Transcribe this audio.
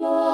Lord.